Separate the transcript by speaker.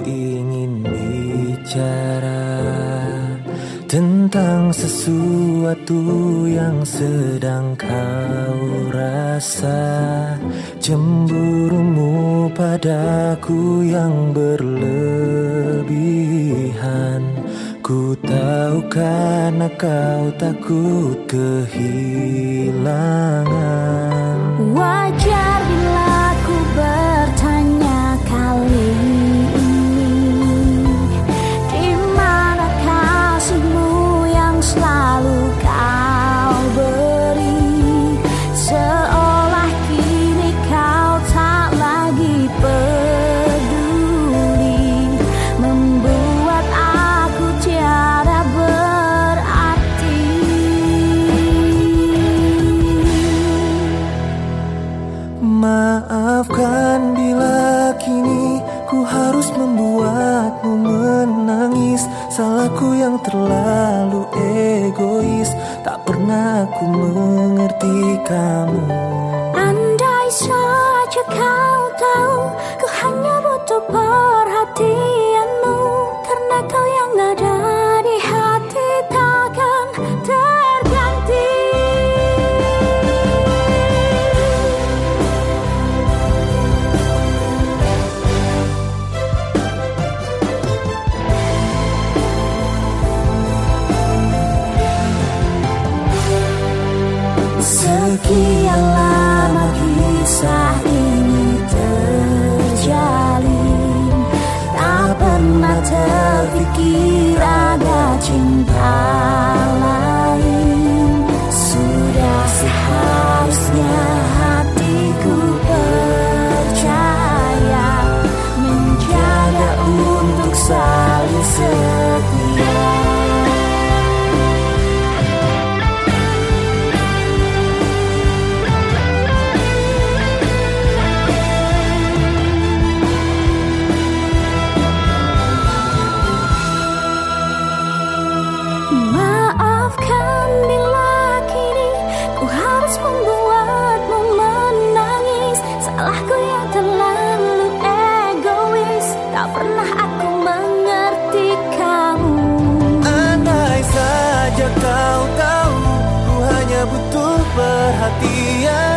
Speaker 1: Ingin bicara Tentang sesuatu yang sedang kau rasa. Cemburumu padaku yang berlebihan. Ku tahu karena kau takut kehilangan Maafkan bila kini ku harus membuatmu menangis. Salahku yang terlalu egois Tak pernah ku mengerti kamu.
Speaker 2: Andai saja kau tahu Ku hanya butuh perhatian Sekian lama kisah ini terjalin. Tak pernah terpikir perhatian